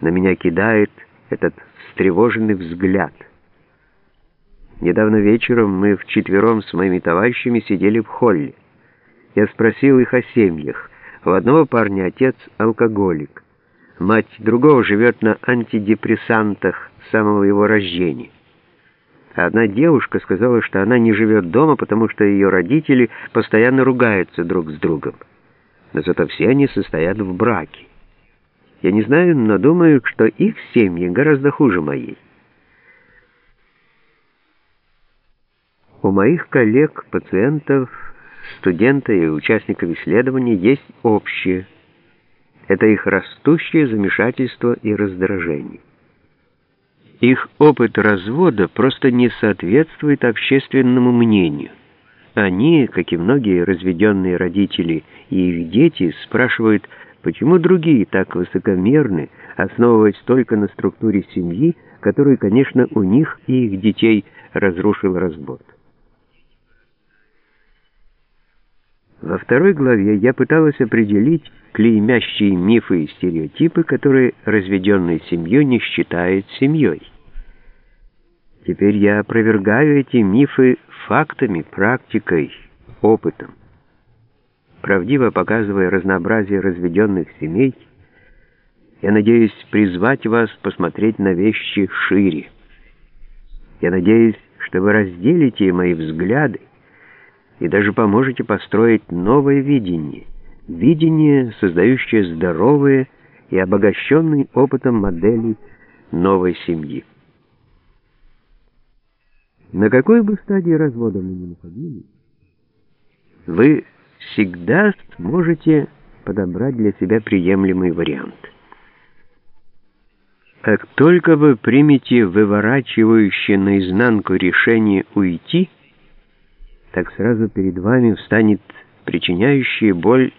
на меня кидает этот встревоженный взгляд. Недавно вечером мы вчетвером с моими товарищами сидели в холле. Я спросил их о семьях. У одного парня отец алкоголик. Мать другого живет на антидепрессантах с самого его рождения. Одна девушка сказала, что она не живет дома, потому что ее родители постоянно ругаются друг с другом. Но зато все они состоят в браке. Я не знаю, но думаю, что их семьи гораздо хуже моей. У моих коллег, пациентов, студентов и участников исследований есть общее. Это их растущее замешательство и раздражение. Их опыт развода просто не соответствует общественному мнению. Они, как и многие разведенные родители и их дети, спрашивают, почему другие так высокомерны, основываясь только на структуре семьи, которую, конечно, у них и их детей разрушил развод. Во второй главе я пыталась определить клеймящие мифы и стереотипы, которые разведенную семью не считают семьей. Теперь я опровергаю эти мифы фактами, практикой, опытом. Правдиво показывая разнообразие разведенных семей, я надеюсь призвать вас посмотреть на вещи шире. Я надеюсь, что вы разделите мои взгляды, и даже поможете построить новое видение, видение, создающее здоровые и обогащенные опытом модели новой семьи. На какой бы стадии развода мы ни находились, вы всегда сможете подобрать для себя приемлемый вариант. Как только вы примете выворачивающее наизнанку решение уйти – так сразу перед вами встанет причиняющая боль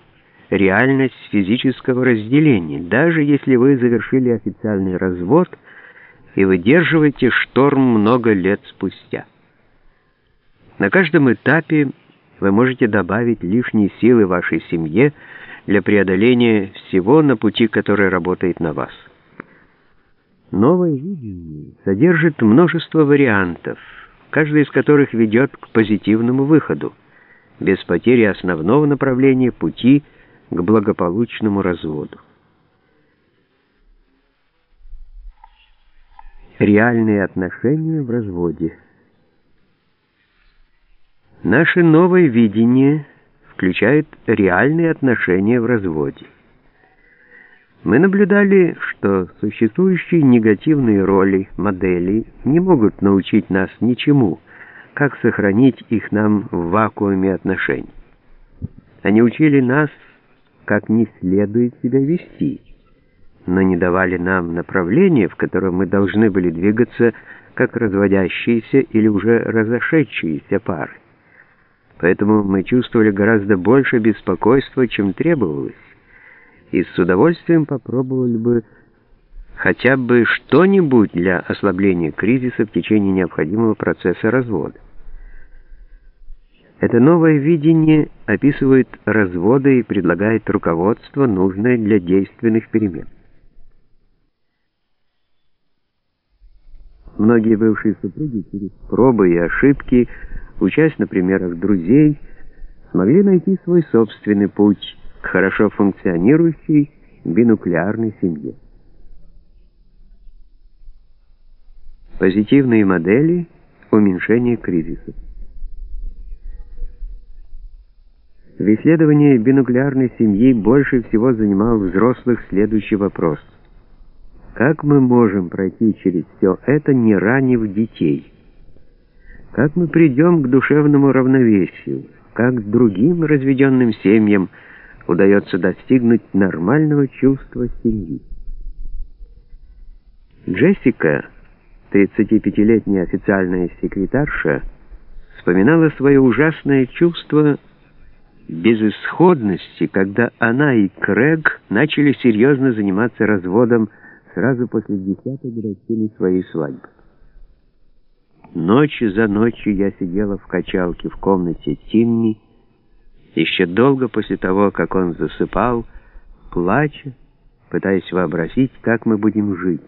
реальность физического разделения, даже если вы завершили официальный развод и выдерживаете шторм много лет спустя. На каждом этапе вы можете добавить лишние силы вашей семье для преодоления всего на пути, который работает на вас. Новое видение содержит множество вариантов – каждый из которых ведет к позитивному выходу, без потери основного направления пути к благополучному разводу. Реальные отношения в разводе. Наше новое видение включает реальные отношения в разводе. Мы наблюдали, что существующие негативные роли, модели не могут научить нас ничему, как сохранить их нам в вакууме отношений. Они учили нас, как не следует себя вести, но не давали нам направления, в котором мы должны были двигаться, как разводящиеся или уже разошедшиеся пары. Поэтому мы чувствовали гораздо больше беспокойства, чем требовалось и с удовольствием попробовали бы хотя бы что-нибудь для ослабления кризиса в течение необходимого процесса развода. Это новое видение описывает разводы и предлагает руководство, нужное для действенных перемен. Многие бывшие супруги через пробы и ошибки, учась на примерах друзей, смогли найти свой собственный путь к хорошо функционирующей бинуклеарной семье. Позитивные модели уменьшения кризисов. В исследовании бинуклеарной семьи больше всего занимал взрослых следующий вопрос. Как мы можем пройти через все это, не ранив детей? Как мы придем к душевному равновесию? Как другим разведенным семьям – удается достигнуть нормального чувства семьи. Джессика, 35-летняя официальная секретарша, вспоминала свое ужасное чувство безысходности, когда она и Крэг начали серьезно заниматься разводом сразу после десятой годовщины своей свадьбы. Ночь за ночью я сидела в качалке в комнате Тимми, еще долго после того, как он засыпал, плача пытаясь вообразить, как мы будем жить.